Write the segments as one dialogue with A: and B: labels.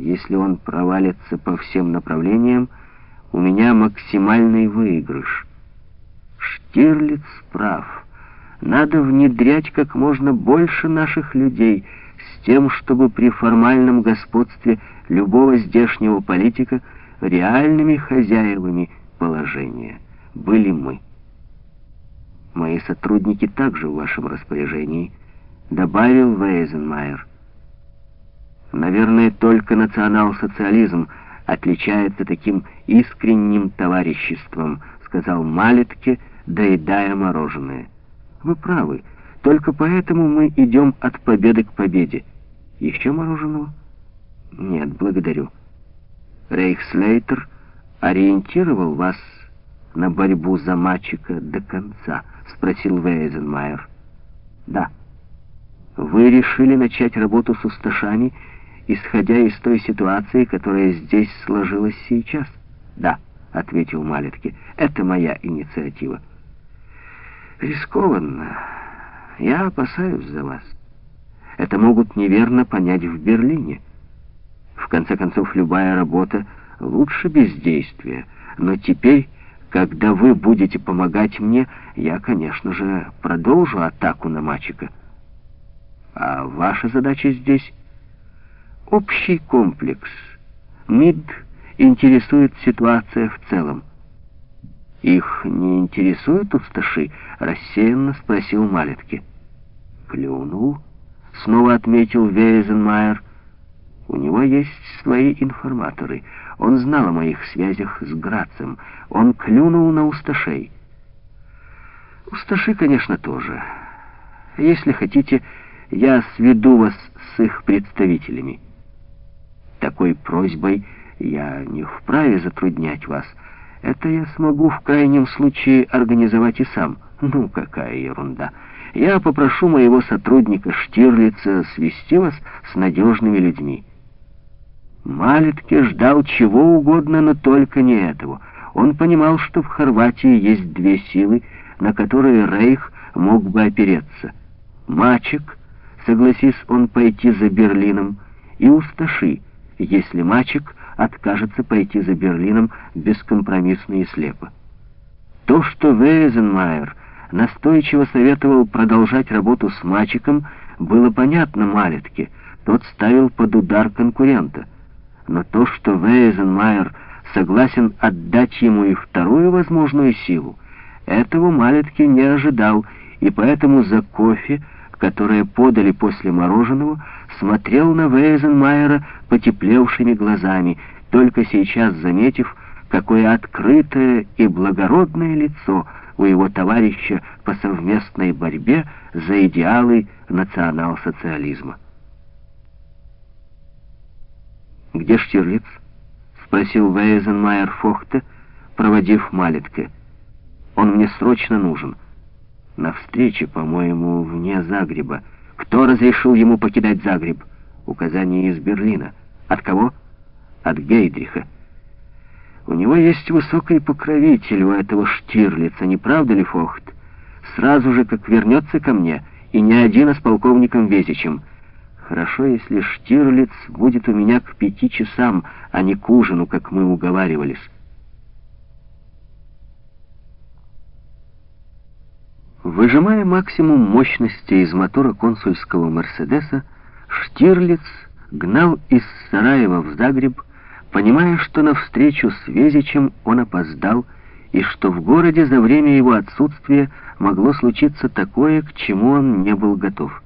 A: Если он провалится по всем направлениям, у меня максимальный выигрыш. Штирлиц прав. Надо внедрять как можно больше наших людей с тем, чтобы при формальном господстве любого здешнего политика реальными хозяевами положения были мы. Мои сотрудники также в вашем распоряжении, добавил Вейзенмайер. Наверное, только национал-социализм отличается таким искренним товариществом, сказал Малетке, доедая мороженое. Вы правы, только поэтому мы идем от победы к победе. Еще мороженого? Нет, благодарю. Рейхслейтер ориентировал вас на борьбу за мальчика до конца, спросил Вейзенмайер. Да. Вы решили начать работу с усташами исходя из той ситуации, которая здесь сложилась сейчас? Да, ответил Малетки. Это моя инициатива. Рискованно. Я опасаюсь за вас. Это могут неверно понять в Берлине. В конце концов, любая работа лучше бездействия. Но теперь, когда вы будете помогать мне, я, конечно же, продолжу атаку на мальчика. А ваша задача здесь общий комплекс. МИД интересует ситуация в целом. «Их не интересует усташи?» — рассеянно спросил Малетки. «Плюнул?» — снова отметил Вейзенмайер. «У него есть свои информаторы. Он знал о моих связях с Грацем. Он клюнул на усташей». «Усташи, конечно, тоже. Если хотите, я сведу вас с их представителями». Такой просьбой я не вправе затруднять вас. Это я смогу в крайнем случае организовать и сам. Ну, какая ерунда. Я попрошу моего сотрудника Штирлица свести вас с надежными людьми. Малетке ждал чего угодно, но только не этого. Он понимал, что в Хорватии есть две силы, на которые Рейх мог бы опереться. Мачек, согласись он пойти за Берлином, и Усташи, если мальчик откажется пойти за Берлином бескомпромиссно и слепо. То, что Вейзенмайер настойчиво советовал продолжать работу с мальчиком, было понятно Малетке, тот ставил под удар конкурента. Но то, что Вейзенмайер согласен отдать ему и вторую возможную силу, этого Малетке не ожидал, и поэтому за кофе которое подали после мороженого, смотрел на Вейзенмайера потеплевшими глазами, только сейчас заметив, какое открытое и благородное лицо у его товарища по совместной борьбе за идеалы национал-социализма. «Где Штирлиц?» — спросил Вейзенмайер Фохте, проводив Малетке. «Он мне срочно нужен» на встрече, по-моему, вне Загреба. Кто разрешил ему покидать Загреб? Указание из Берлина. От кого? От Гейдриха. У него есть высокий покровитель у этого Штирлица, не правда ли, Фохт? Сразу же, как вернется ко мне, и не один, а с полковником Везичем. Хорошо, если Штирлиц будет у меня к пяти часам, а не к ужину, как мы уговаривались. Выжимая максимум мощности из мотора консульского «Мерседеса», Штирлиц гнал из Сараева в Загреб, понимая, что на встречу с Везичем он опоздал, и что в городе за время его отсутствия могло случиться такое, к чему он не был готов.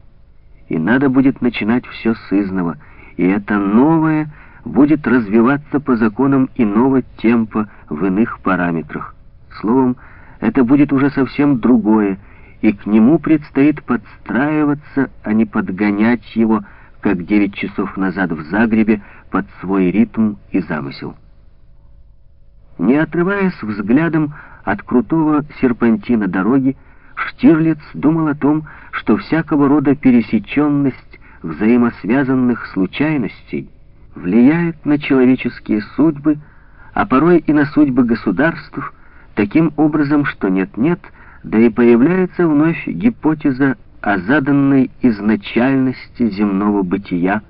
A: И надо будет начинать все с изного, и это новое будет развиваться по законам иного темпа в иных параметрах. Словом, это будет уже совсем другое, и к нему предстоит подстраиваться, а не подгонять его, как девять часов назад в Загребе, под свой ритм и замысел. Не отрываясь взглядом от крутого серпантина дороги, Штирлиц думал о том, что всякого рода пересеченность взаимосвязанных случайностей влияет на человеческие судьбы, а порой и на судьбы государств, таким образом, что нет-нет, да и появляется вновь гипотеза о заданной изначальности земного бытия,